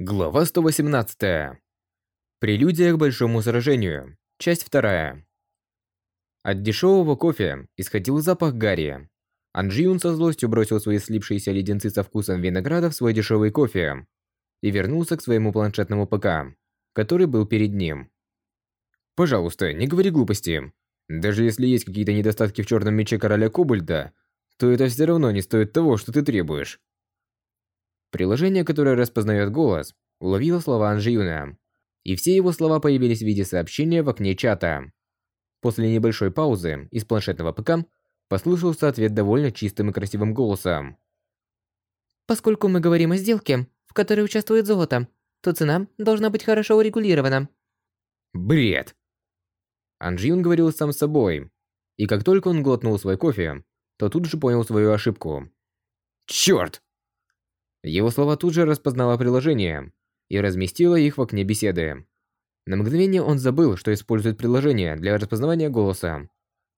Глава 118. Прелюдия к большому сражению. Часть 2. От дешевого кофе исходил запах гари. Анджиун со злостью бросил свои слипшиеся леденцы со вкусом винограда в свой дешевый кофе и вернулся к своему планшетному ПК, который был перед ним. «Пожалуйста, не говори глупости. Даже если есть какие-то недостатки в черном мече короля Кобальда, то это все равно не стоит того, что ты требуешь. Приложение, которое распознает голос, уловило слова Анжиюна, и все его слова появились в виде сообщения в окне чата. После небольшой паузы из планшетного ПК послышался ответ довольно чистым и красивым голосом. Поскольку мы говорим о сделке, в которой участвует золото, то цена должна быть хорошо урегулирована. Бред. Анжиюн говорил сам с собой, и как только он глотнул свой кофе, то тут же понял свою ошибку. Черт! Его слова тут же распознало приложение и разместило их в окне беседы. На мгновение он забыл, что использует приложение для распознавания голоса,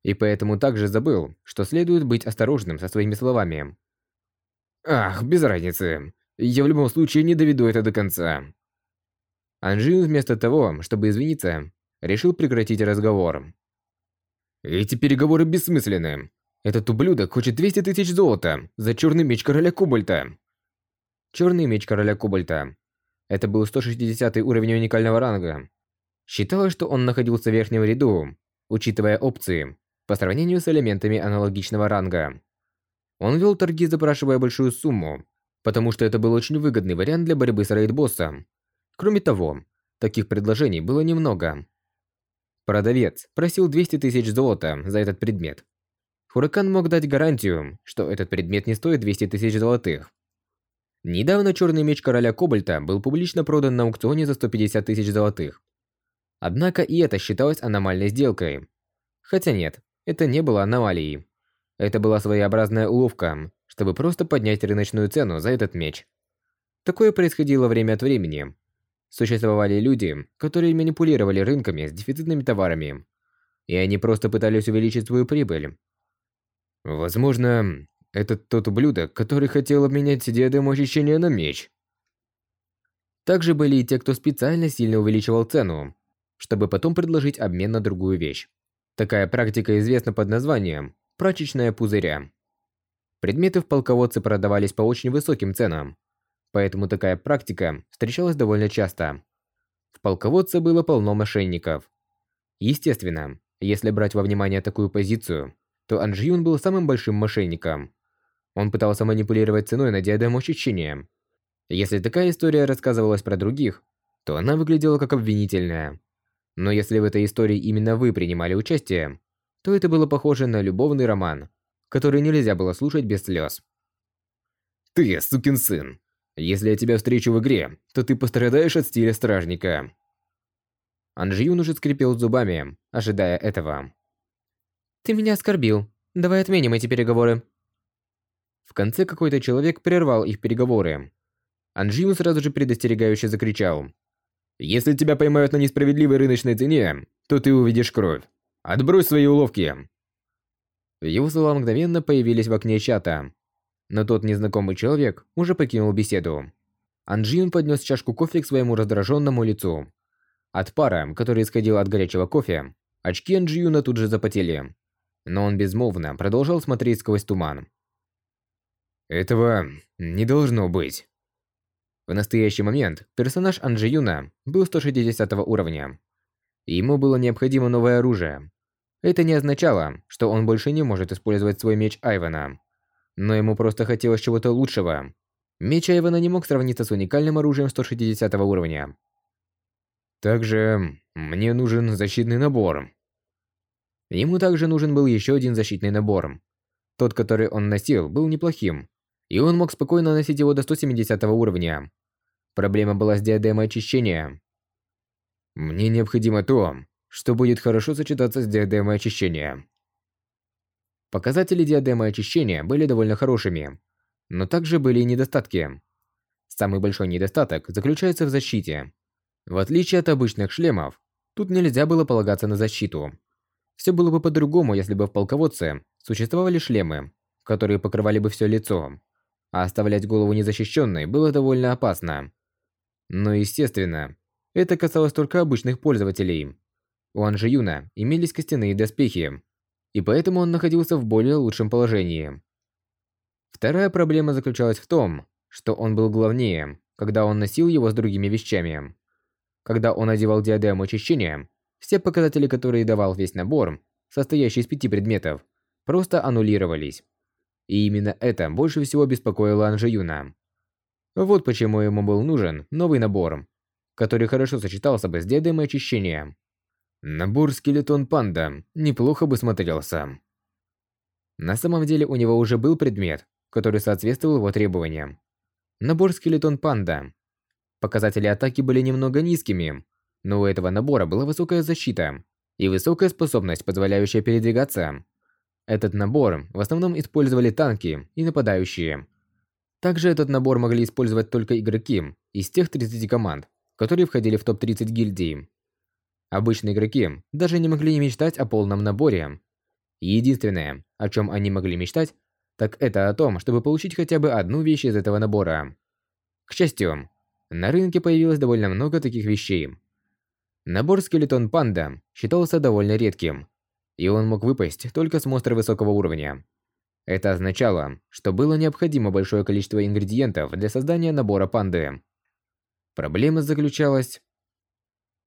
и поэтому также забыл, что следует быть осторожным со своими словами. Ах, без разницы. Я в любом случае не доведу это до конца. Анжин вместо того, чтобы извиниться, решил прекратить разговор. Эти переговоры бессмысленны. Этот ублюдок хочет 200 тысяч золота за черный меч короля Кобальта. Черный меч короля Кобальта. Это был 160 уровень уникального ранга. Считалось, что он находился в верхнем ряду, учитывая опции, по сравнению с элементами аналогичного ранга. Он вел торги, запрашивая большую сумму, потому что это был очень выгодный вариант для борьбы с рейд-боссом. Кроме того, таких предложений было немного. Продавец просил 200 тысяч золота за этот предмет. Хуракан мог дать гарантию, что этот предмет не стоит 200 тысяч золотых. Недавно черный меч короля Кобальта был публично продан на аукционе за 150 тысяч золотых. Однако и это считалось аномальной сделкой. Хотя нет, это не было аномалией. Это была своеобразная уловка, чтобы просто поднять рыночную цену за этот меч. Такое происходило время от времени. Существовали люди, которые манипулировали рынками с дефицитными товарами. И они просто пытались увеличить свою прибыль. Возможно, этот тот ублюдок, который хотел обменять диадему ощущения на меч. Также были и те, кто специально сильно увеличивал цену, чтобы потом предложить обмен на другую вещь. Такая практика известна под названием «прачечная пузыря». Предметы в полководце продавались по очень высоким ценам, поэтому такая практика встречалась довольно часто. В полководце было полно мошенников. Естественно, если брать во внимание такую позицию, то Анжиюн был самым большим мошенником. Он пытался манипулировать ценой на диадему ощущения. Если такая история рассказывалась про других, то она выглядела как обвинительная. Но если в этой истории именно вы принимали участие, то это было похоже на любовный роман, который нельзя было слушать без слез. «Ты, сукин сын! Если я тебя встречу в игре, то ты пострадаешь от стиля стражника!» Анжиюн уже скрипел зубами, ожидая этого. «Ты меня оскорбил. Давай отменим эти переговоры. В конце какой-то человек прервал их переговоры. Анжиун сразу же предостерегающе закричал. «Если тебя поймают на несправедливой рыночной цене, то ты увидишь кровь. Отбрось свои уловки!» Его слова мгновенно появились в окне чата. Но тот незнакомый человек уже покинул беседу. Анжиун поднес чашку кофе к своему раздраженному лицу. От пара, который исходил от горячего кофе, очки Анжиюна тут же запотели. Но он безмолвно продолжал смотреть сквозь туман. Этого не должно быть. В настоящий момент персонаж Анджиюна был 160 уровня. Ему было необходимо новое оружие. Это не означало, что он больше не может использовать свой меч Айвана. Но ему просто хотелось чего-то лучшего. Меч Айвана не мог сравниться с уникальным оружием 160 уровня. Также мне нужен защитный набор. Ему также нужен был еще один защитный набор. Тот, который он носил, был неплохим, и он мог спокойно носить его до 170 уровня. Проблема была с диадемой очищения. Мне необходимо то, что будет хорошо сочетаться с диадемой очищения. Показатели диадемы очищения были довольно хорошими, но также были и недостатки. Самый большой недостаток заключается в защите. В отличие от обычных шлемов, тут нельзя было полагаться на защиту. Все было бы по-другому, если бы в полководце существовали шлемы, которые покрывали бы все лицо а оставлять голову незащищенной было довольно опасно. Но, естественно, это касалось только обычных пользователей. У Анжи Юна имелись костяные доспехи, и поэтому он находился в более лучшем положении. Вторая проблема заключалась в том, что он был главнее, когда он носил его с другими вещами. Когда он одевал диадему очищения, все показатели, которые давал весь набор, состоящий из пяти предметов, просто аннулировались. И именно это больше всего беспокоило Анжи Юна. Вот почему ему был нужен новый набор, который хорошо сочетался бы с диадемой очищения. Набор скелетон панда неплохо бы смотрелся. На самом деле у него уже был предмет, который соответствовал его требованиям. Набор скелетон панда. Показатели атаки были немного низкими, но у этого набора была высокая защита и высокая способность, позволяющая передвигаться. Этот набор в основном использовали танки и нападающие. Также этот набор могли использовать только игроки из тех 30 команд, которые входили в топ-30 гильдий. Обычные игроки даже не могли мечтать о полном наборе. Единственное, о чем они могли мечтать, так это о том, чтобы получить хотя бы одну вещь из этого набора. К счастью, на рынке появилось довольно много таких вещей. Набор скелетон панда считался довольно редким, и он мог выпасть только с монстра высокого уровня. Это означало, что было необходимо большое количество ингредиентов для создания набора панды. Проблема заключалась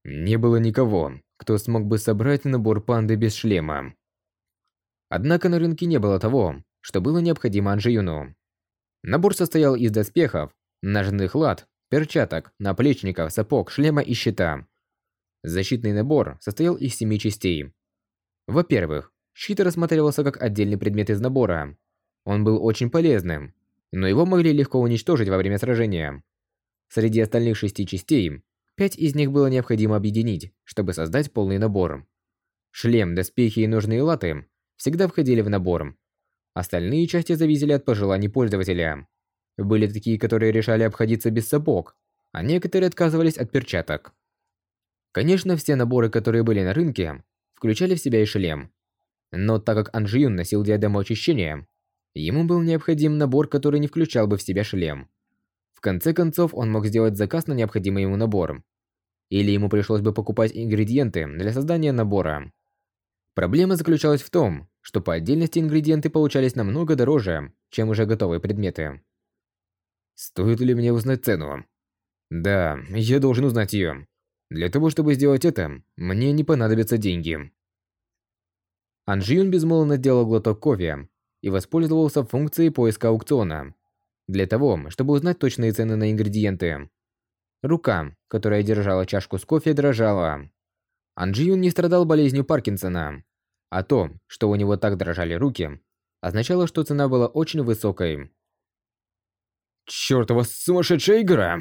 не было никого, кто смог бы собрать набор панды без шлема. Однако на рынке не было того, что было необходимо Анжиюну. Набор состоял из доспехов, ножных лад, перчаток, наплечников, сапог, шлема и щита. Защитный набор состоял из семи частей. Во-первых, щит рассматривался как отдельный предмет из набора. Он был очень полезным, но его могли легко уничтожить во время сражения. Среди остальных шести частей Пять из них было необходимо объединить, чтобы создать полный набор. Шлем, доспехи и нужные латы всегда входили в набор. Остальные части зависели от пожеланий пользователя. Были такие, которые решали обходиться без сапог, а некоторые отказывались от перчаток. Конечно, все наборы, которые были на рынке, включали в себя и шлем. Но так как Анжиюн носил диадему очищения, ему был необходим набор, который не включал бы в себя шлем конце концов, он мог сделать заказ на необходимый ему набор. Или ему пришлось бы покупать ингредиенты для создания набора. Проблема заключалась в том, что по отдельности ингредиенты получались намного дороже, чем уже готовые предметы. Стоит ли мне узнать цену? Да, я должен узнать ее. Для того, чтобы сделать это, мне не понадобятся деньги. Анжиюн безмолвно сделал глоток кофе и воспользовался функцией поиска аукциона для того, чтобы узнать точные цены на ингредиенты. Рука, которая держала чашку с кофе, дрожала. Анджиюн не страдал болезнью Паркинсона, а то, что у него так дрожали руки, означало, что цена была очень высокой. «Чёртова сумасшедшая игра!»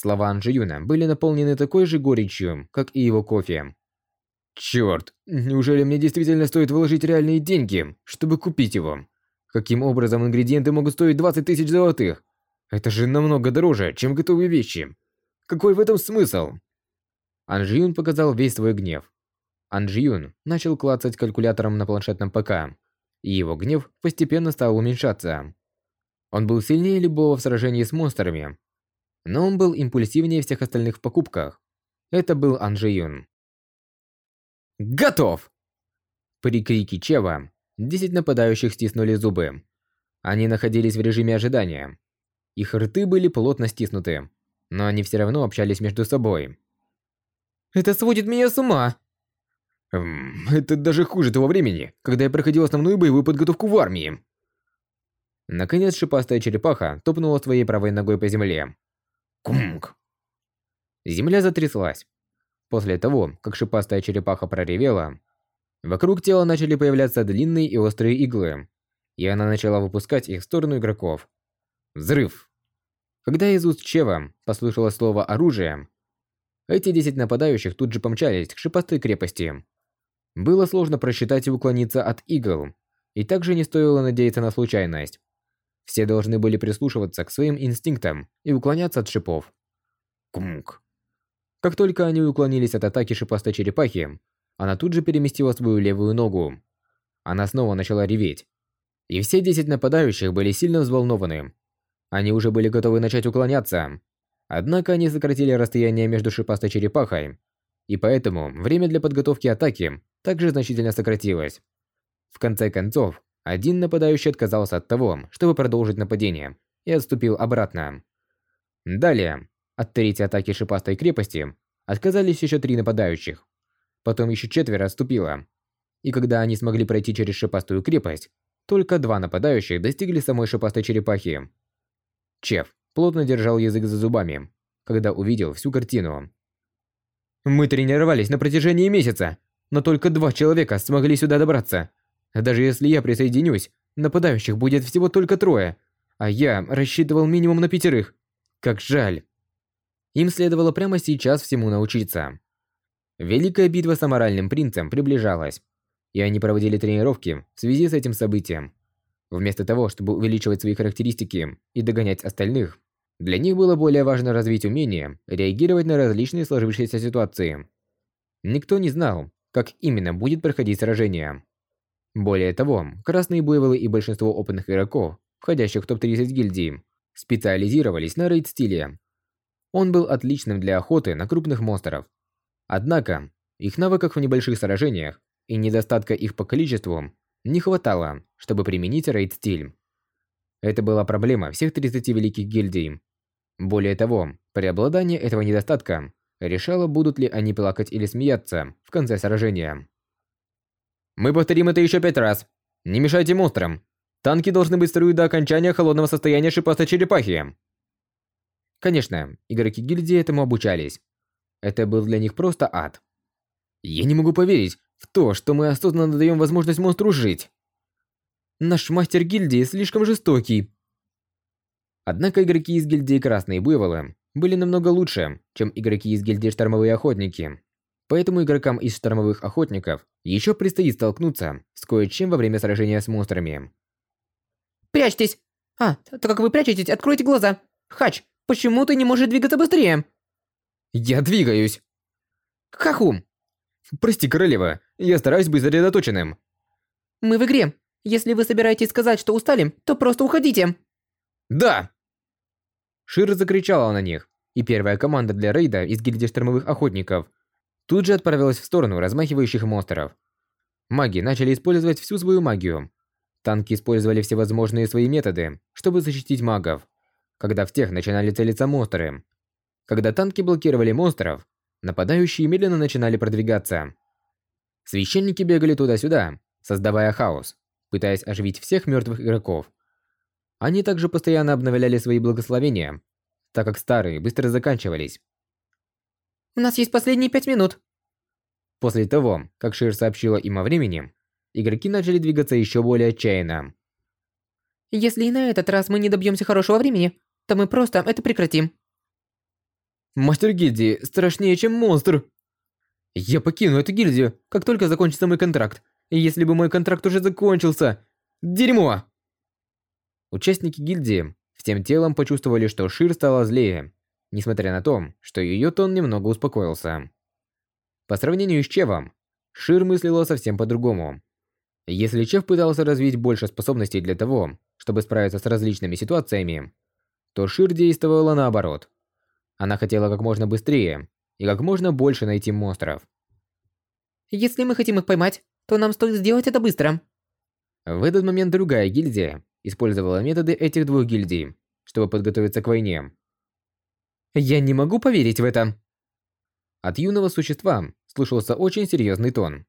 Слова Анджиюна были наполнены такой же горечью, как и его кофе. «Чёрт, неужели мне действительно стоит вложить реальные деньги, чтобы купить его?» Каким образом ингредиенты могут стоить 20 тысяч золотых? Это же намного дороже, чем готовые вещи. Какой в этом смысл? Анжиюн показал весь свой гнев. Анжиюн начал клацать калькулятором на планшетном ПК, и его гнев постепенно стал уменьшаться. Он был сильнее любого в сражении с монстрами, но он был импульсивнее всех остальных в покупках. Это был Анжиюн. «Готов!» При крике Чева Десять нападающих стиснули зубы. Они находились в режиме ожидания. Их рты были плотно стиснуты, но они все равно общались между собой. «Это сводит меня с ума!» эм, «Это даже хуже того времени, когда я проходил основную боевую подготовку в армии!» Наконец шипастая черепаха топнула своей правой ногой по земле. Кумк! Земля затряслась. После того, как шипастая черепаха проревела, Вокруг тела начали появляться длинные и острые иглы, и она начала выпускать их в сторону игроков. Взрыв! Когда из уст Чева послышалось слово «оружие», эти 10 нападающих тут же помчались к шипастой крепости. Было сложно просчитать и уклониться от игл, и также не стоило надеяться на случайность. Все должны были прислушиваться к своим инстинктам и уклоняться от шипов. Кумк. Как только они уклонились от атаки шипастой черепахи, она тут же переместила свою левую ногу. Она снова начала реветь. И все 10 нападающих были сильно взволнованы. Они уже были готовы начать уклоняться. Однако они сократили расстояние между шипастой черепахой, и поэтому время для подготовки атаки также значительно сократилось. В конце концов, один нападающий отказался от того, чтобы продолжить нападение, и отступил обратно. Далее, от третьей атаки шипастой крепости отказались еще три нападающих. Потом еще четверо отступило. И когда они смогли пройти через шипастую крепость, только два нападающих достигли самой шипастой черепахи. Чеф плотно держал язык за зубами, когда увидел всю картину. «Мы тренировались на протяжении месяца, но только два человека смогли сюда добраться. Даже если я присоединюсь, нападающих будет всего только трое, а я рассчитывал минимум на пятерых. Как жаль. Им следовало прямо сейчас всему научиться. Великая битва с аморальным принцем приближалась, и они проводили тренировки в связи с этим событием. Вместо того, чтобы увеличивать свои характеристики и догонять остальных, для них было более важно развить умение реагировать на различные сложившиеся ситуации. Никто не знал, как именно будет проходить сражение. Более того, красные буйволы и большинство опытных игроков, входящих в топ-30 гильдии, специализировались на рейд-стиле. Он был отличным для охоты на крупных монстров. Однако, их навыков в небольших сражениях и недостатка их по количеству не хватало, чтобы применить рейд-стиль. Это была проблема всех 30 великих гильдий. Более того, преобладание этого недостатка решало, будут ли они плакать или смеяться в конце сражения. Мы повторим это еще пять раз. Не мешайте монстрам. Танки должны быть строю до окончания холодного состояния шипастой черепахи. Конечно, игроки гильдии этому обучались. Это был для них просто ад. Я не могу поверить в то, что мы осознанно даем возможность монстру жить. Наш мастер гильдии слишком жестокий. Однако игроки из гильдии Красные Буйволы были намного лучше, чем игроки из гильдии Штормовые Охотники. Поэтому игрокам из штормовых охотников еще предстоит столкнуться с кое-чем во время сражения с монстрами. Прячьтесь! А, так как вы прячетесь, откройте глаза! Хач, почему ты не можешь двигаться быстрее? Я двигаюсь! Хахум! Прости, королева, я стараюсь быть сосредоточенным. Мы в игре. Если вы собираетесь сказать, что устали, то просто уходите. Да! Шир закричала на них, и первая команда для рейда из гильдии штормовых охотников тут же отправилась в сторону размахивающих монстров. Маги начали использовать всю свою магию. Танки использовали всевозможные свои методы, чтобы защитить магов, когда в тех начинали целиться монстры. Когда танки блокировали монстров, нападающие медленно начинали продвигаться. Священники бегали туда-сюда, создавая хаос, пытаясь оживить всех мертвых игроков. Они также постоянно обновляли свои благословения, так как старые быстро заканчивались. У нас есть последние пять минут. После того, как Шир сообщила им о времени, игроки начали двигаться еще более отчаянно. Если и на этот раз мы не добьемся хорошего времени, то мы просто это прекратим. Мастер гильдии страшнее, чем монстр. Я покину эту гильдию, как только закончится мой контракт. И если бы мой контракт уже закончился... Дерьмо! Участники гильдии всем телом почувствовали, что Шир стала злее несмотря на то, что ее тон немного успокоился. По сравнению с Чевом, Шир мыслила совсем по-другому. Если Чев пытался развить больше способностей для того, чтобы справиться с различными ситуациями, то Шир действовала наоборот. Она хотела как можно быстрее и как можно больше найти монстров. Если мы хотим их поймать, то нам стоит сделать это быстро. В этот момент другая гильдия использовала методы этих двух гильдий, чтобы подготовиться к войне. Я не могу поверить в это. От юного существа слышался очень серьезный тон.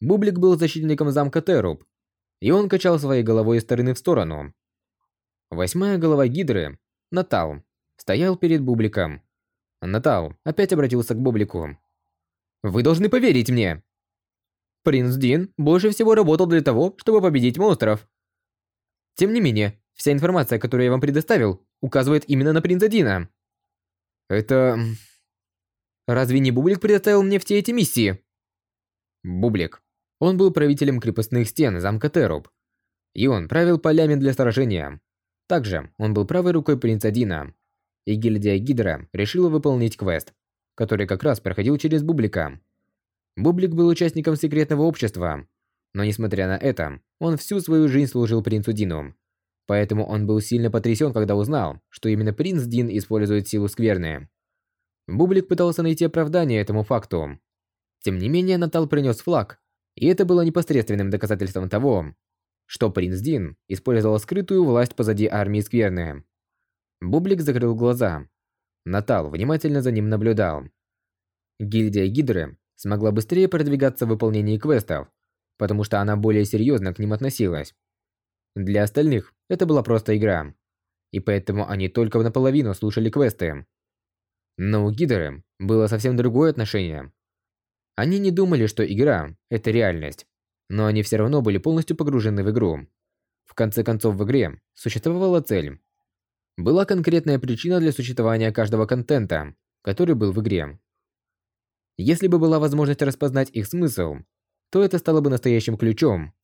Бублик был защитником замка Теруб, и он качал своей головой из стороны в сторону. Восьмая голова Гидры, Натал, стоял перед Бубликом. Натал опять обратился к Бублику. «Вы должны поверить мне!» Принц Дин больше всего работал для того, чтобы победить монстров. Тем не менее, вся информация, которую я вам предоставил, указывает именно на принца Дина. Это... Разве не Бублик предоставил мне все эти миссии? Бублик. Он был правителем крепостных стен замка Теруб. И он правил полями для сражения. Также он был правой рукой принца Дина. И гильдия Гидра решила выполнить квест, который как раз проходил через Бублика. Бублик был участником секретного общества, но несмотря на это, он всю свою жизнь служил принцу Дину. Поэтому он был сильно потрясен, когда узнал, что именно принц Дин использует силу скверны. Бублик пытался найти оправдание этому факту. Тем не менее, Натал принес флаг, и это было непосредственным доказательством того, что принц Дин использовал скрытую власть позади армии скверны. Бублик закрыл глаза. Натал внимательно за ним наблюдал. Гильдия Гидры смогла быстрее продвигаться в выполнении квестов, потому что она более серьезно к ним относилась. Для остальных это была просто игра, и поэтому они только наполовину слушали квесты. Но у Гидры было совсем другое отношение. Они не думали, что игра – это реальность, но они все равно были полностью погружены в игру. В конце концов, в игре существовала цель. Была конкретная причина для существования каждого контента, который был в игре. Если бы была возможность распознать их смысл, то это стало бы настоящим ключом.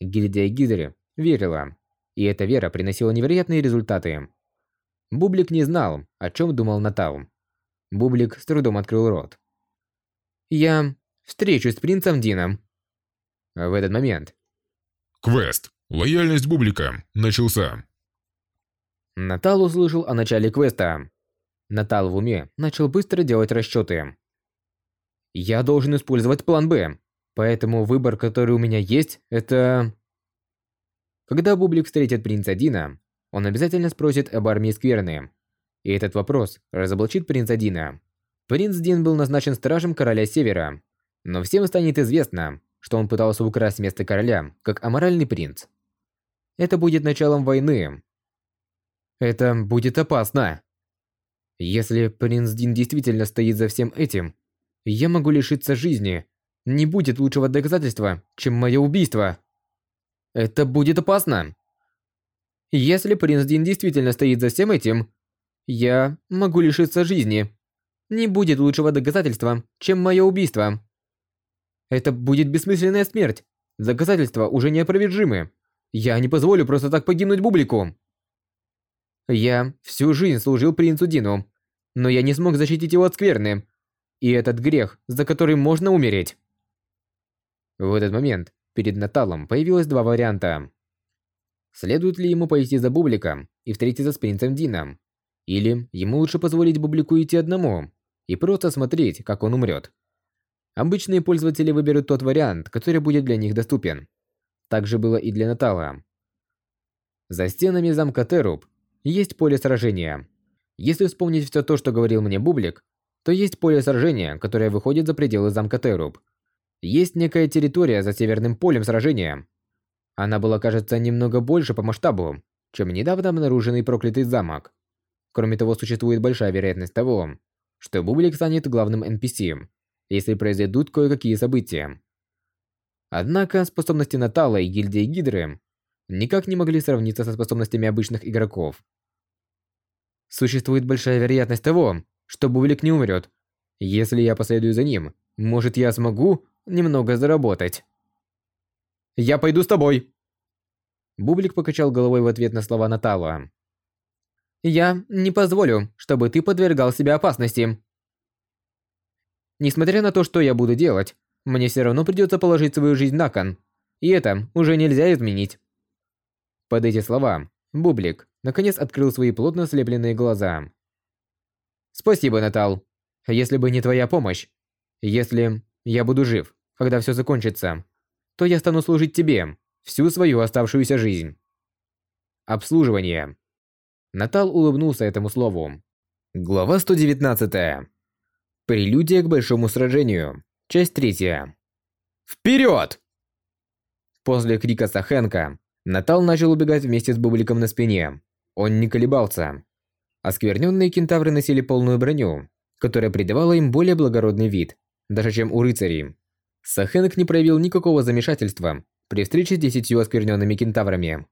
Гильдия Гидри верила, и эта вера приносила невероятные результаты. Бублик не знал, о чем думал Натал. Бублик с трудом открыл рот. «Я встречусь с принцем Дином», в этот момент. Квест. Лояльность Бублика. Начался. Натал услышал о начале квеста. Натал в уме начал быстро делать расчеты. Я должен использовать план Б, поэтому выбор, который у меня есть, это... Когда Бублик встретит принца Дина, он обязательно спросит об армии Скверны. И этот вопрос разоблачит принца Дина. Принц Дин был назначен стражем короля Севера, но всем станет известно, что он пытался украсть место короля, как аморальный принц. Это будет началом войны. Это будет опасно. Если принц Дин действительно стоит за всем этим, я могу лишиться жизни. Не будет лучшего доказательства, чем мое убийство. Это будет опасно. Если принц Дин действительно стоит за всем этим, я могу лишиться жизни. Не будет лучшего доказательства, чем мое убийство. Это будет бессмысленная смерть. Доказательства уже неопровержимы. Я не позволю просто так погибнуть Бублику. Я всю жизнь служил принцу Дину, но я не смог защитить его от скверны. И этот грех, за который можно умереть. В этот момент перед Наталом появилось два варианта. Следует ли ему пойти за Бубликом и встретиться с принцем Дином? Или ему лучше позволить Бублику идти одному и просто смотреть, как он умрет? Обычные пользователи выберут тот вариант, который будет для них доступен. Так же было и для Натала. За стенами замка Теруб есть поле сражения. Если вспомнить все то, что говорил мне Бублик, то есть поле сражения, которое выходит за пределы замка Теруб. Есть некая территория за северным полем сражения. Она была, кажется, немного больше по масштабу, чем недавно обнаруженный проклятый замок. Кроме того, существует большая вероятность того, что Бублик станет главным NPC если произойдут кое-какие события. Однако способности Натала и гильдии Гидры никак не могли сравниться со способностями обычных игроков. Существует большая вероятность того, что Бублик не умрет. Если я последую за ним, может я смогу немного заработать. «Я пойду с тобой!» Бублик покачал головой в ответ на слова Натала. «Я не позволю, чтобы ты подвергал себя опасности. Несмотря на то, что я буду делать, мне все равно придется положить свою жизнь на кон. И это уже нельзя изменить. Под эти слова, Бублик наконец открыл свои плотно слепленные глаза. Спасибо, Натал. Если бы не твоя помощь, если я буду жив, когда все закончится, то я стану служить тебе всю свою оставшуюся жизнь. Обслуживание. Натал улыбнулся этому слову. Глава 119. Прелюдия к большому сражению. Часть третья. Вперед! После крика Сахенка, Натал начал убегать вместе с Бубликом на спине. Он не колебался. Оскверненные кентавры носили полную броню, которая придавала им более благородный вид, даже чем у рыцарей. Сахенк не проявил никакого замешательства при встрече с десятью оскверненными кентаврами.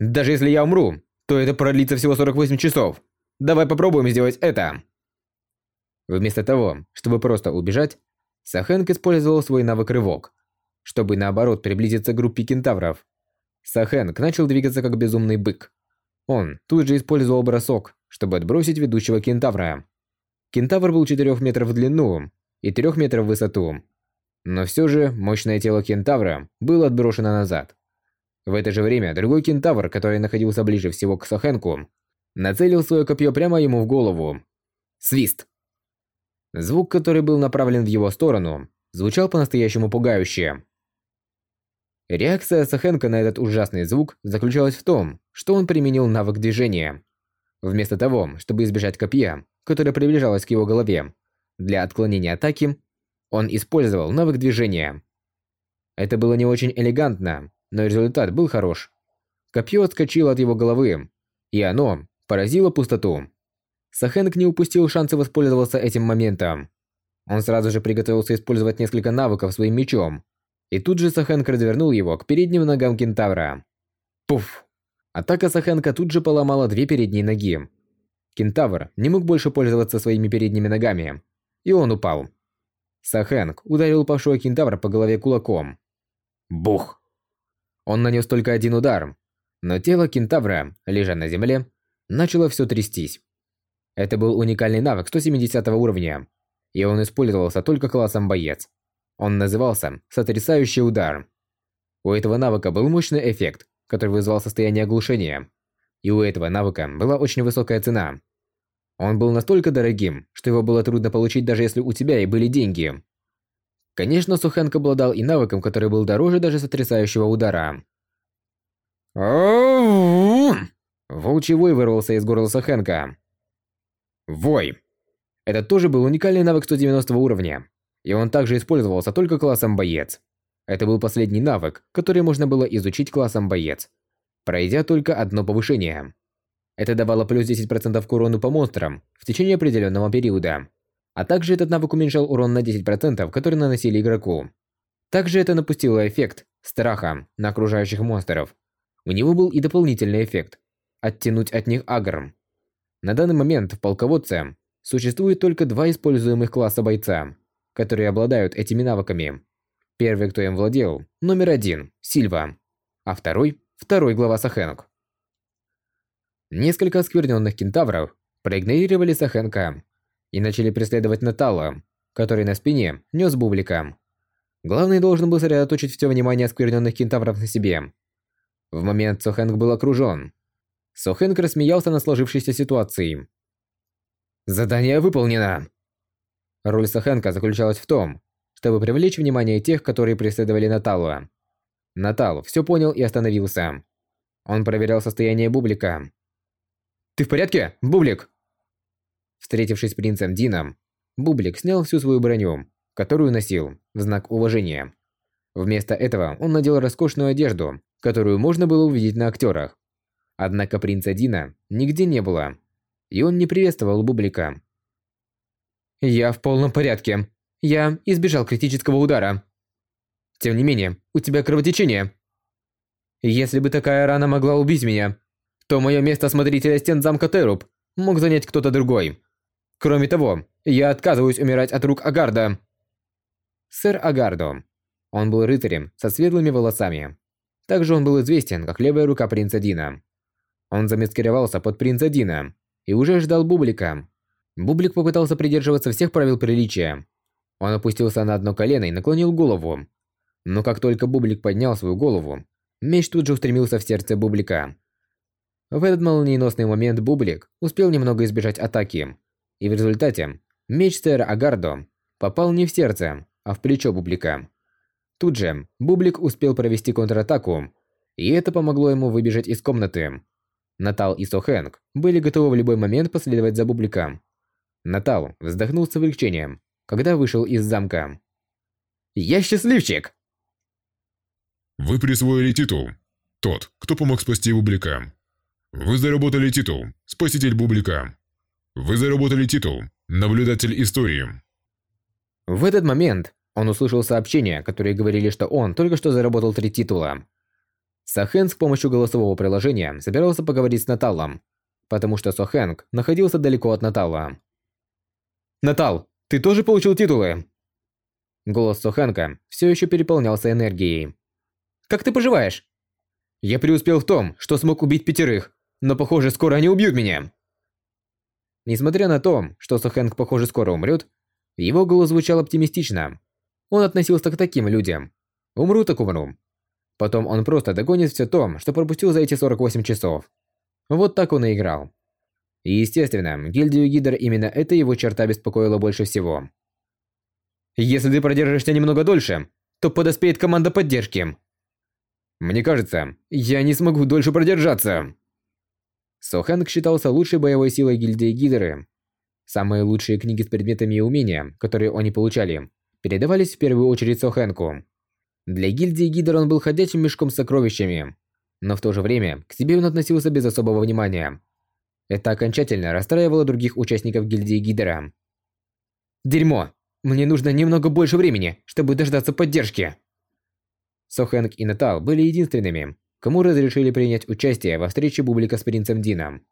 «Даже если я умру, то это продлится всего 48 часов. Давай попробуем сделать это!» Вместо того, чтобы просто убежать, Сахенк использовал свой навык рывок, чтобы наоборот приблизиться к группе кентавров. Сахенк начал двигаться как безумный бык. Он тут же использовал бросок, чтобы отбросить ведущего кентавра. Кентавр был 4 метров в длину и 3 метров в высоту. Но все же мощное тело кентавра было отброшено назад. В это же время другой кентавр, который находился ближе всего к Сохенку, нацелил свое копье прямо ему в голову. Свист. Звук, который был направлен в его сторону, звучал по-настоящему пугающе. Реакция Сахенка на этот ужасный звук заключалась в том, что он применил навык движения. Вместо того, чтобы избежать копья, которое приближалось к его голове, для отклонения атаки, он использовал навык движения. Это было не очень элегантно, но результат был хорош. Копье отскочило от его головы, и оно поразило пустоту. Сахенк не упустил шанса воспользоваться этим моментом. Он сразу же приготовился использовать несколько навыков своим мечом, и тут же Сахенк развернул его к передним ногам кентавра. Пуф! Атака Сахенка тут же поломала две передние ноги. Кентавр не мог больше пользоваться своими передними ногами, и он упал. Сахенк ударил упавшего кентавра по голове кулаком. Бух! Он нанес только один удар, но тело кентавра, лежа на земле, начало все трястись. Это был уникальный навык 170 уровня, и он использовался только классом боец. Он назывался «Сотрясающий удар». У этого навыка был мощный эффект, который вызывал состояние оглушения. И у этого навыка была очень высокая цена. Он был настолько дорогим, что его было трудно получить даже если у тебя и были деньги. Конечно, Сухенко обладал и навыком, который был дороже даже сотрясающего удара. Волчий вой вырвался из горла Сухенко. Вой. Это тоже был уникальный навык 190 уровня, и он также использовался только классом боец. Это был последний навык, который можно было изучить классом боец, пройдя только одно повышение. Это давало плюс 10% к урону по монстрам в течение определенного периода. А также этот навык уменьшал урон на 10%, который наносили игроку. Также это напустило эффект страха на окружающих монстров. У него был и дополнительный эффект – оттянуть от них агр. На данный момент в полководце существует только два используемых класса бойца, которые обладают этими навыками. Первый, кто им владел, номер один – Сильва, а второй – второй глава Сахенг. Несколько оскверненных кентавров проигнорировали Сахенка и начали преследовать Натала, который на спине нес бублика. Главный должен был сосредоточить все внимание оскверненных кентавров на себе. В момент Сохенг был окружен. Сохенг рассмеялся на сложившейся ситуации. «Задание выполнено!» Роль Сохенка заключалась в том, чтобы привлечь внимание тех, которые преследовали Наталу. Натал все понял и остановился. Он проверял состояние бублика. Ты в порядке, Бублик?» Встретившись с принцем Дином, Бублик снял всю свою броню, которую носил, в знак уважения. Вместо этого он надел роскошную одежду, которую можно было увидеть на актерах. Однако принца Дина нигде не было, и он не приветствовал Бублика. «Я в полном порядке. Я избежал критического удара. Тем не менее, у тебя кровотечение. Если бы такая рана могла убить меня, то мое место смотрителя стен замка Теруб мог занять кто-то другой. Кроме того, я отказываюсь умирать от рук Агарда. Сэр Агардо. Он был рыцарем со светлыми волосами. Также он был известен как левая рука принца Дина. Он замаскировался под принца Дина и уже ждал Бублика. Бублик попытался придерживаться всех правил приличия. Он опустился на одно колено и наклонил голову. Но как только Бублик поднял свою голову, меч тут же устремился в сердце Бублика. В этот молниеносный момент Бублик успел немного избежать атаки, и в результате меч сэра Агардо попал не в сердце, а в плечо Бублика. Тут же Бублик успел провести контратаку, и это помогло ему выбежать из комнаты. Натал и Сохэнг были готовы в любой момент последовать за Бубликом. Натал вздохнул с облегчением, когда вышел из замка. «Я счастливчик!» Вы присвоили титул. Тот, кто помог спасти Бублика. Вы заработали титул «Спаситель Бублика». Вы заработали титул «Наблюдатель истории». В этот момент он услышал сообщения, которые говорили, что он только что заработал три титула. Сахэнг с помощью голосового приложения собирался поговорить с Наталом, потому что Сохэнг находился далеко от Натала. «Натал, ты тоже получил титулы?» Голос Сохэнга все еще переполнялся энергией. «Как ты поживаешь?» «Я преуспел в том, что смог убить пятерых, но, похоже, скоро они убьют меня. Несмотря на то, что Сохэнг, похоже, скоро умрет, его голос звучал оптимистично. Он относился к таким людям. Умру так умру. Потом он просто догонит все то, что пропустил за эти 48 часов. Вот так он и играл. И естественно, гильдию Гидр именно эта его черта беспокоила больше всего. Если ты продержишься немного дольше, то подоспеет команда поддержки. Мне кажется, я не смогу дольше продержаться. Сохэнг считался лучшей боевой силой гильдии Гидры. Самые лучшие книги с предметами и умения, которые они получали, передавались в первую очередь Сохэнку. Для гильдии Гидр он был ходячим мешком с сокровищами, но в то же время к себе он относился без особого внимания. Это окончательно расстраивало других участников гильдии Гидера. Дерьмо! Мне нужно немного больше времени, чтобы дождаться поддержки. Сохэнг и Натал были единственными, кому разрешили принять участие во встрече Бублика с принцем Дином.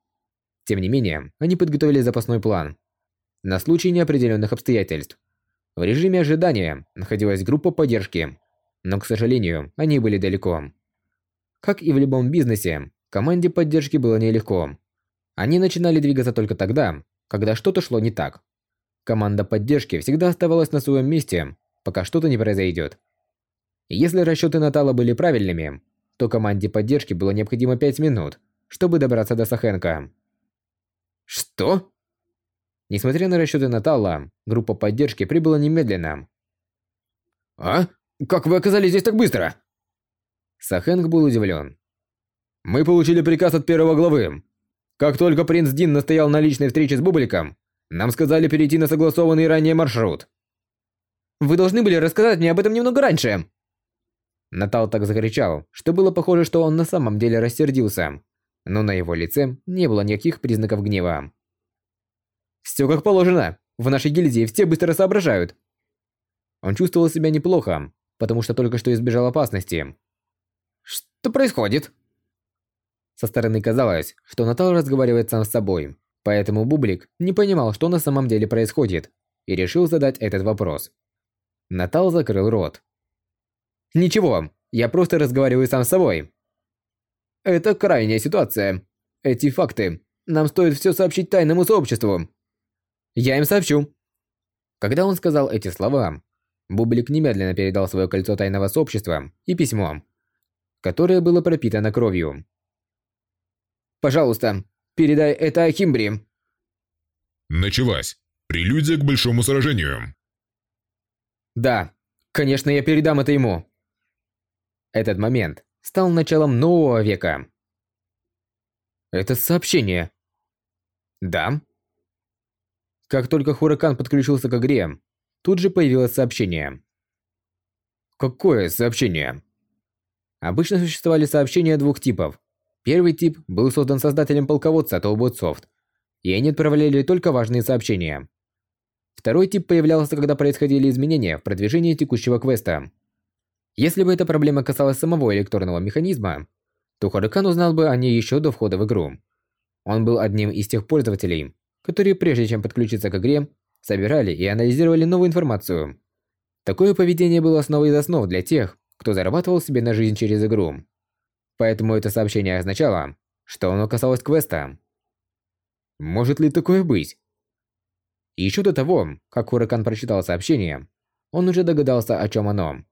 Тем не менее, они подготовили запасной план. На случай неопределенных обстоятельств. В режиме ожидания находилась группа поддержки, но, к сожалению, они были далеко. Как и в любом бизнесе, команде поддержки было нелегко. Они начинали двигаться только тогда, когда что-то шло не так. Команда поддержки всегда оставалась на своем месте, пока что-то не произойдет. Если расчеты Натала были правильными, то команде поддержки было необходимо 5 минут, чтобы добраться до Сахенко. Что? Несмотря на расчеты Натала, группа поддержки прибыла немедленно. А? Как вы оказались здесь так быстро? Сахенг был удивлен. Мы получили приказ от первого главы. Как только принц Дин настоял на личной встрече с Бубликом, нам сказали перейти на согласованный ранее маршрут. Вы должны были рассказать мне об этом немного раньше. Натал так закричал, что было похоже, что он на самом деле рассердился, но на его лице не было никаких признаков гнева. «Все как положено. В нашей гильдии все быстро соображают». Он чувствовал себя неплохо, потому что только что избежал опасности. «Что происходит?» Со стороны казалось, что Натал разговаривает сам с собой, поэтому Бублик не понимал, что на самом деле происходит, и решил задать этот вопрос. Натал закрыл рот. Ничего, я просто разговариваю сам с собой. Это крайняя ситуация. Эти факты. Нам стоит все сообщить тайному сообществу. Я им сообщу. Когда он сказал эти слова, Бублик немедленно передал свое кольцо тайного сообщества и письмо, которое было пропитано кровью. «Пожалуйста, передай это Ахимбри». Началась. Прелюдия к большому сражению. Да, конечно, я передам это ему. Этот момент стал началом нового века. Это сообщение. Да. Как только Хуракан подключился к игре, тут же появилось сообщение. Какое сообщение? Обычно существовали сообщения двух типов. Первый тип был создан создателем полководца Tollbot Soft, и они отправляли только важные сообщения. Второй тип появлялся, когда происходили изменения в продвижении текущего квеста. Если бы эта проблема касалась самого электронного механизма, то Харакан узнал бы о ней еще до входа в игру. Он был одним из тех пользователей, которые прежде чем подключиться к игре, собирали и анализировали новую информацию. Такое поведение было основой из основ для тех, кто зарабатывал себе на жизнь через игру. Поэтому это сообщение означало, что оно касалось квеста. Может ли такое быть? Еще до того, как Хуракан прочитал сообщение, он уже догадался, о чем оно.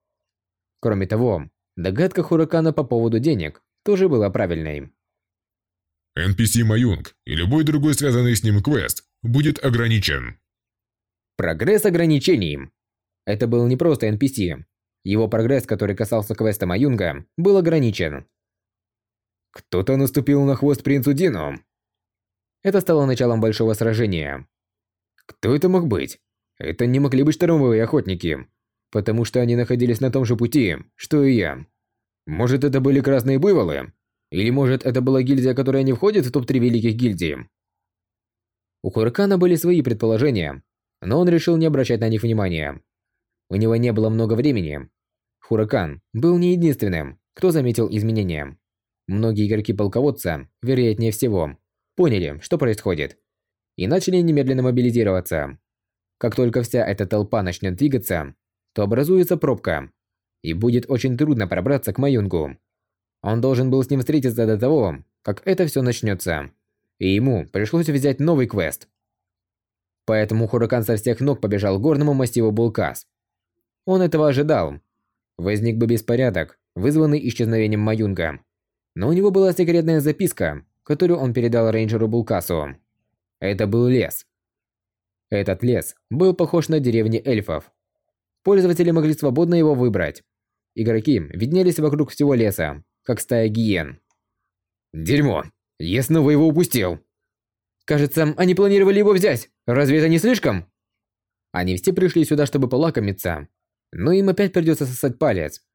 Кроме того, догадка Хуракана по поводу денег тоже была правильной. NPC Маюнг и любой другой связанный с ним квест будет ограничен. Прогресс ограничений. Это был не просто NPC. Его прогресс, который касался квеста Маюнга, был ограничен. Кто-то наступил на хвост принцу Дину. Это стало началом большого сражения. Кто это мог быть? Это не могли быть штормовые охотники потому что они находились на том же пути, что и я. Может, это были красные буйволы? Или может, это была гильдия, которая не входит в топ-3 великих гильдий? У Хуракана были свои предположения, но он решил не обращать на них внимания. У него не было много времени. Хуракан был не единственным, кто заметил изменения. Многие игроки полководца, вероятнее всего, поняли, что происходит, и начали немедленно мобилизироваться. Как только вся эта толпа начнет двигаться, то образуется пробка, и будет очень трудно пробраться к Маюнгу. Он должен был с ним встретиться до того, как это все начнется, и ему пришлось взять новый квест. Поэтому Хуракан со всех ног побежал к горному массиву Булкас. Он этого ожидал. Возник бы беспорядок, вызванный исчезновением Маюнга. Но у него была секретная записка, которую он передал рейнджеру Булкасу. Это был лес. Этот лес был похож на деревни эльфов. Пользователи могли свободно его выбрать. Игроки виднелись вокруг всего леса, как стая гиен. Дерьмо! Я снова его упустил! Кажется, они планировали его взять. Разве это не слишком? Они все пришли сюда, чтобы полакомиться. Но им опять придется сосать палец.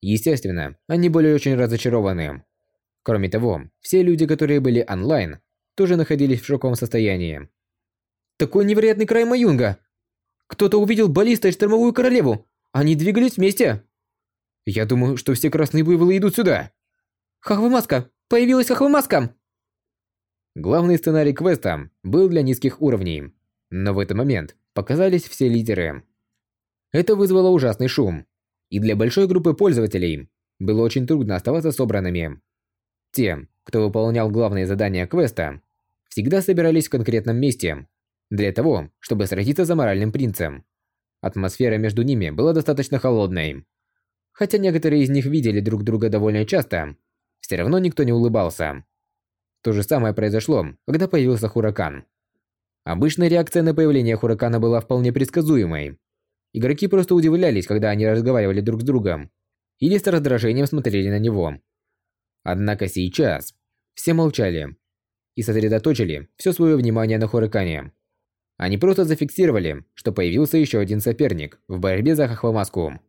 Естественно, они были очень разочарованы. Кроме того, все люди, которые были онлайн, тоже находились в шоковом состоянии. Такой невероятный край Маюнга! Кто-то увидел баллиста и штормовую королеву. Они двигались вместе. Я думаю, что все красные буйволы идут сюда. Хахвамаска! Появилась Хахвамаска! Главный сценарий квеста был для низких уровней. Но в этот момент показались все лидеры. Это вызвало ужасный шум. И для большой группы пользователей было очень трудно оставаться собранными. Те, кто выполнял главные задания квеста, всегда собирались в конкретном месте для того, чтобы сразиться за моральным принцем. Атмосфера между ними была достаточно холодной. Хотя некоторые из них видели друг друга довольно часто, все равно никто не улыбался. То же самое произошло, когда появился Хуракан. Обычная реакция на появление Хуракана была вполне предсказуемой. Игроки просто удивлялись, когда они разговаривали друг с другом, или с раздражением смотрели на него. Однако сейчас все молчали и сосредоточили все свое внимание на Хуракане. Они просто зафиксировали, что появился еще один соперник в борьбе за Хахвамаску.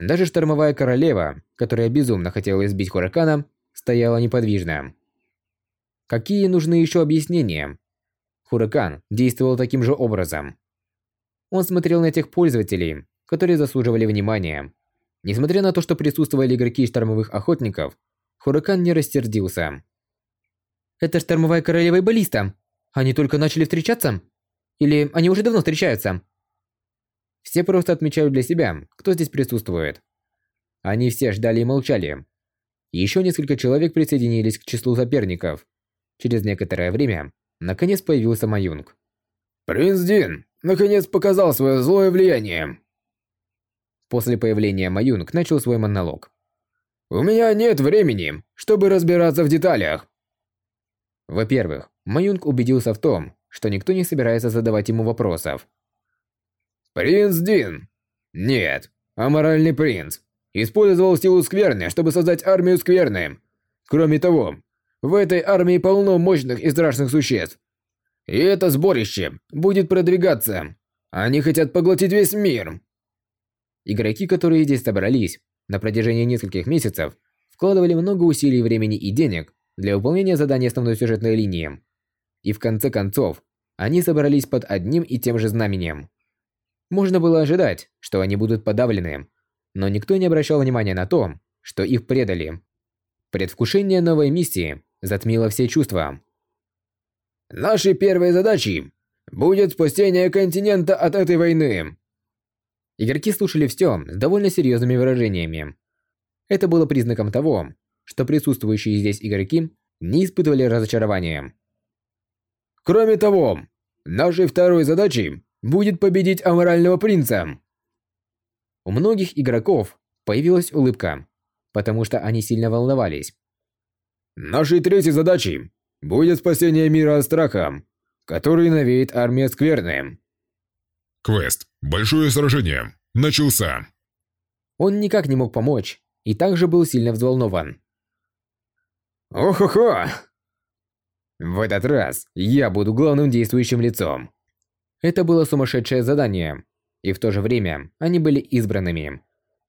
Даже штормовая королева, которая безумно хотела избить Хуракана, стояла неподвижно. Какие нужны еще объяснения? Хуракан действовал таким же образом. Он смотрел на тех пользователей, которые заслуживали внимания. Несмотря на то, что присутствовали игроки штормовых охотников, Хуракан не рассердился. «Это штормовая королева и баллиста. Они только начали встречаться? Или они уже давно встречаются?» Все просто отмечают для себя, кто здесь присутствует. Они все ждали и молчали. Еще несколько человек присоединились к числу соперников. Через некоторое время, наконец появился Маюнг. «Принц Дин, наконец показал свое злое влияние!» После появления Маюнг начал свой монолог. У меня нет времени, чтобы разбираться в деталях. Во-первых, Маюнг убедился в том, что никто не собирается задавать ему вопросов. Принц Дин. Нет, аморальный принц. Использовал силу скверны, чтобы создать армию скверны. Кроме того, в этой армии полно мощных и страшных существ. И это сборище будет продвигаться. Они хотят поглотить весь мир. Игроки, которые здесь собрались, на протяжении нескольких месяцев вкладывали много усилий, времени и денег для выполнения заданий основной сюжетной линии. И в конце концов, они собрались под одним и тем же знаменем. Можно было ожидать, что они будут подавлены, но никто не обращал внимания на то, что их предали. Предвкушение новой миссии затмило все чувства. Нашей первой задачей будет спасение континента от этой войны. Игроки слушали все с довольно серьезными выражениями. Это было признаком того, что присутствующие здесь игроки не испытывали разочарования. Кроме того, нашей второй задачей будет победить аморального принца. У многих игроков появилась улыбка, потому что они сильно волновались. Нашей третьей задачей будет спасение мира от страха, который навеет армия скверны. Квест «Большое сражение» начался. Он никак не мог помочь и также был сильно взволнован. Ох-хо-хо! В этот раз я буду главным действующим лицом. Это было сумасшедшее задание, и в то же время они были избранными.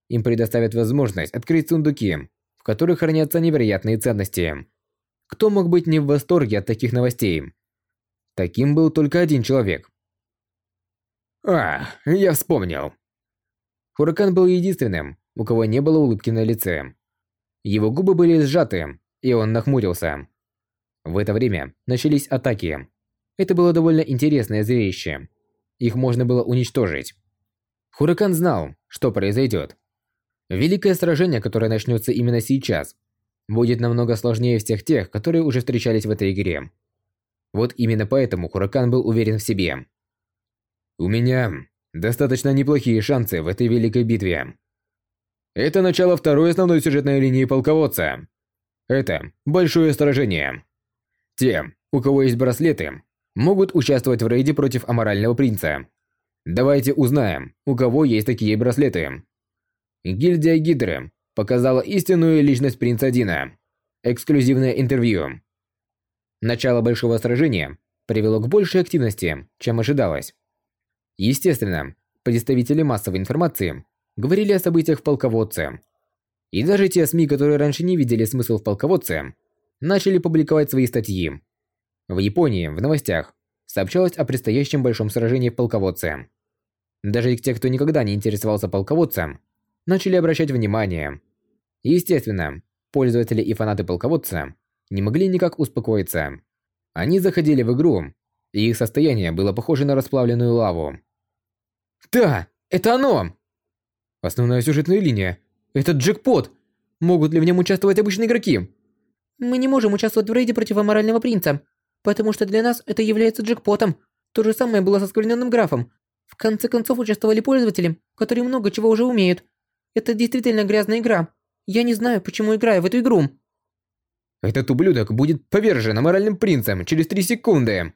Им предоставят возможность открыть сундуки, в которых хранятся невероятные ценности. Кто мог быть не в восторге от таких новостей? Таким был только один человек, а, я вспомнил. Хуракан был единственным, у кого не было улыбки на лице. Его губы были сжаты, и он нахмурился. В это время начались атаки. Это было довольно интересное зрелище. Их можно было уничтожить. Хуракан знал, что произойдет. Великое сражение, которое начнется именно сейчас, будет намного сложнее всех тех, которые уже встречались в этой игре. Вот именно поэтому Хуракан был уверен в себе. У меня достаточно неплохие шансы в этой великой битве. Это начало второй основной сюжетной линии полководца. Это большое сражение. Те, у кого есть браслеты, могут участвовать в рейде против аморального принца. Давайте узнаем, у кого есть такие браслеты. Гильдия Гидры показала истинную личность принца Дина. Эксклюзивное интервью. Начало большого сражения привело к большей активности, чем ожидалось. Естественно, представители массовой информации говорили о событиях в полководце. И даже те СМИ, которые раньше не видели смысл в полководце, начали публиковать свои статьи. В Японии, в новостях, сообщалось о предстоящем большом сражении в полководце. Даже те, кто никогда не интересовался полководцем, начали обращать внимание. Естественно, пользователи и фанаты полководца не могли никак успокоиться. Они заходили в игру, и их состояние было похоже на расплавленную лаву. «Да, это оно!» Основная сюжетная линия. Это джекпот! Могут ли в нем участвовать обычные игроки? Мы не можем участвовать в рейде против аморального принца, потому что для нас это является джекпотом. То же самое было со скверненным графом. В конце концов участвовали пользователи, которые много чего уже умеют. Это действительно грязная игра. Я не знаю, почему играю в эту игру. Этот ублюдок будет повержен аморальным принцем через 3 секунды.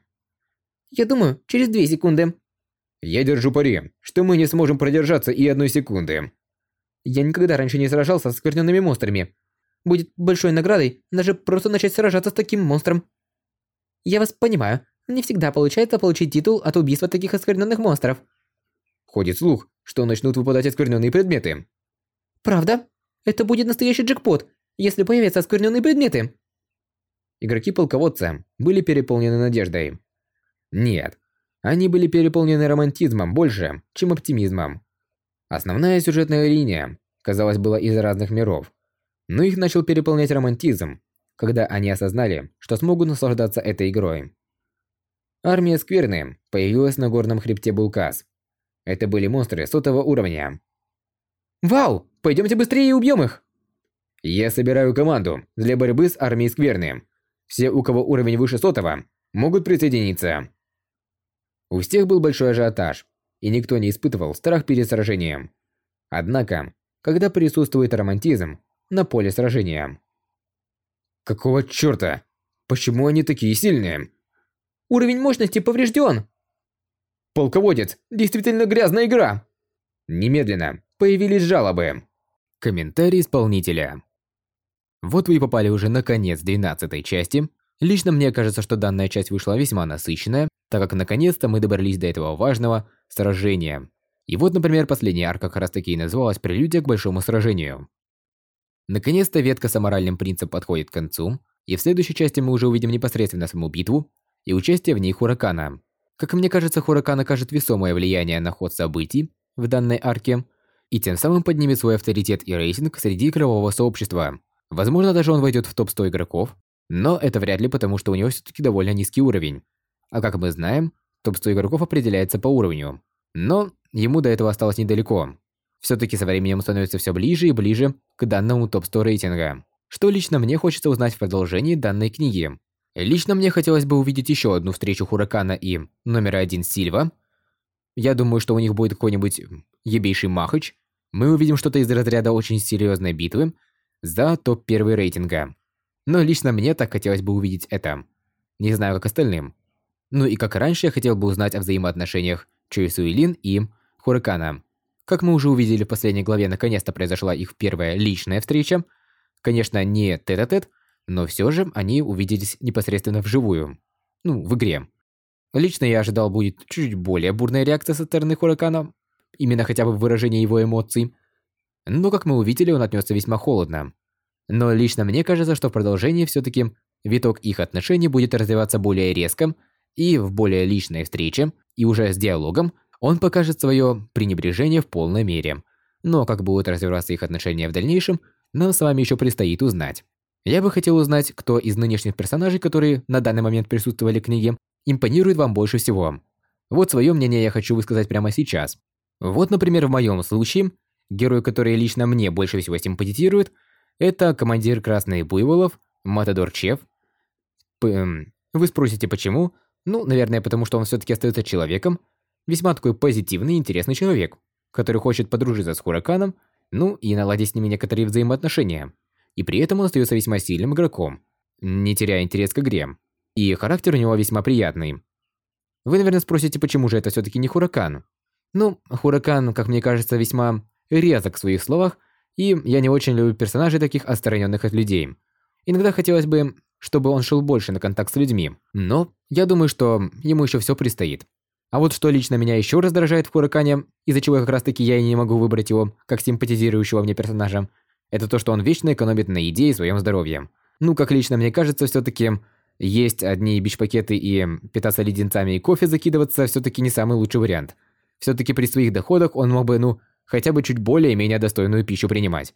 Я думаю, через 2 секунды. Я держу пари, что мы не сможем продержаться и одной секунды. Я никогда раньше не сражался с скверненными монстрами. Будет большой наградой даже просто начать сражаться с таким монстром. Я вас понимаю, не всегда получается получить титул от убийства таких оскверненных монстров. Ходит слух, что начнут выпадать оскверненные предметы. Правда? Это будет настоящий джекпот, если появятся оскверненные предметы. Игроки полководца были переполнены надеждой. Нет, они были переполнены романтизмом больше, чем оптимизмом. Основная сюжетная линия, казалось, была из разных миров, но их начал переполнять романтизм, когда они осознали, что смогут наслаждаться этой игрой. Армия Скверны появилась на горном хребте Булкас. Это были монстры сотого уровня. «Вау! Пойдемте быстрее и убьем их!» Я собираю команду для борьбы с армией Скверны. Все, у кого уровень выше сотого, могут присоединиться. У всех был большой ажиотаж, и никто не испытывал страх перед сражением. Однако, когда присутствует романтизм на поле сражения. Какого чёрта? Почему они такие сильные? Уровень мощности поврежден. Полководец, действительно грязная игра. Немедленно появились жалобы. Комментарий исполнителя. Вот вы и попали уже на конец 12 части. Лично мне кажется, что данная часть вышла весьма насыщенная, так как наконец-то мы добрались до этого важного сражения. И вот, например, последняя арка как раз таки и называлась «Прелюдия к большому сражению». Наконец-то ветка с аморальным принцем подходит к концу, и в следующей части мы уже увидим непосредственно саму битву и участие в ней Хуракана. Как мне кажется, Хуракан окажет весомое влияние на ход событий в данной арке, и тем самым поднимет свой авторитет и рейтинг среди игрового сообщества. Возможно, даже он войдет в топ-100 игроков, но это вряд ли, потому что у него все-таки довольно низкий уровень. А как мы знаем, топ-100 игроков определяется по уровню. Но ему до этого осталось недалеко. Все-таки со временем становится все ближе и ближе к данному топ-100 рейтинга. Что лично мне хочется узнать в продолжении данной книги. Лично мне хотелось бы увидеть еще одну встречу Хуракана и номера один Сильва. Я думаю, что у них будет какой-нибудь ебейший махач. Мы увидим что-то из разряда очень серьезной битвы за топ-1 рейтинга. Но лично мне так хотелось бы увидеть это. Не знаю, как остальным. Ну и как раньше, я хотел бы узнать о взаимоотношениях Чуи Суэлин и Хуракана. Как мы уже увидели в последней главе, наконец-то произошла их первая личная встреча. Конечно, не тет-а-тет, но все же они увиделись непосредственно вживую. Ну, в игре. Лично я ожидал будет чуть более бурная реакция со стороны Хуракана, именно хотя бы в выражении его эмоций. Но, как мы увидели, он отнесся весьма холодно. Но лично мне кажется, что в продолжении все-таки виток их отношений будет развиваться более резко, и в более личной встрече, и уже с диалогом, он покажет свое пренебрежение в полной мере. Но как будут развиваться их отношения в дальнейшем, нам с вами еще предстоит узнать. Я бы хотел узнать, кто из нынешних персонажей, которые на данный момент присутствовали в книге, импонирует вам больше всего. Вот свое мнение я хочу высказать прямо сейчас. Вот, например, в моем случае, герой, который лично мне больше всего симпатизирует – это командир Красных Буйволов, Матадор Чеф. П вы спросите, почему? Ну, наверное, потому что он все-таки остается человеком. Весьма такой позитивный и интересный человек, который хочет подружиться с Хураканом ну и наладить с ними некоторые взаимоотношения. И при этом он остается весьма сильным игроком, не теряя интерес к игре. И характер у него весьма приятный. Вы, наверное, спросите, почему же это все-таки не Хуракан? Ну, Хуракан, как мне кажется, весьма резок в своих словах, и я не очень люблю персонажей таких отстраненных от людей. Иногда хотелось бы, чтобы он шел больше на контакт с людьми, но я думаю, что ему еще все предстоит. А вот что лично меня еще раздражает в Хуракане, из-за чего как раз таки я и не могу выбрать его как симпатизирующего мне персонажа, это то, что он вечно экономит на еде и своем здоровье. Ну, как лично мне кажется, все таки есть одни бич-пакеты и питаться леденцами и кофе закидываться все таки не самый лучший вариант. все таки при своих доходах он мог бы, ну, хотя бы чуть более-менее достойную пищу принимать.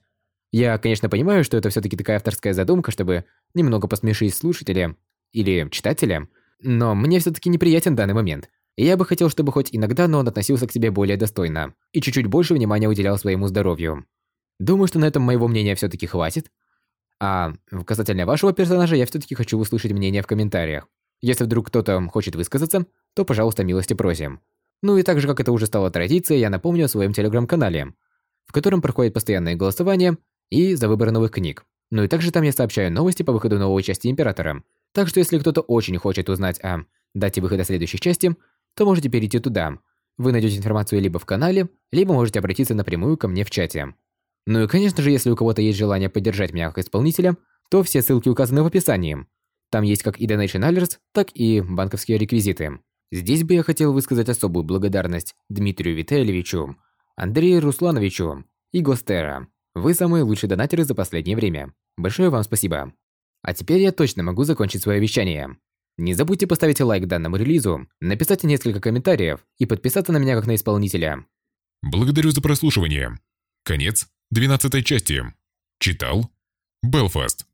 Я, конечно, понимаю, что это все таки такая авторская задумка, чтобы немного посмешить слушателя или читателя, но мне все таки неприятен данный момент. Я бы хотел, чтобы хоть иногда, но он относился к себе более достойно и чуть-чуть больше внимания уделял своему здоровью. Думаю, что на этом моего мнения все таки хватит. А касательно вашего персонажа, я все таки хочу услышать мнение в комментариях. Если вдруг кто-то хочет высказаться, то, пожалуйста, милости просим. Ну и так же, как это уже стало традицией, я напомню о своем телеграм-канале, в котором проходит постоянное голосование и за выбор новых книг. Ну и также там я сообщаю новости по выходу новой части Императора. Так что если кто-то очень хочет узнать о дате выхода следующей части, то можете перейти туда. Вы найдете информацию либо в канале, либо можете обратиться напрямую ко мне в чате. Ну и конечно же, если у кого-то есть желание поддержать меня как исполнителя, то все ссылки указаны в описании. Там есть как и Donation Alerts, так и банковские реквизиты. Здесь бы я хотел высказать особую благодарность Дмитрию Витальевичу, Андрею Руслановичу и Гостера. Вы самые лучшие донатеры за последнее время. Большое вам спасибо. А теперь я точно могу закончить свое вещание. Не забудьте поставить лайк данному релизу, написать несколько комментариев и подписаться на меня как на исполнителя. Благодарю за прослушивание. Конец 12 части. Читал Белфаст.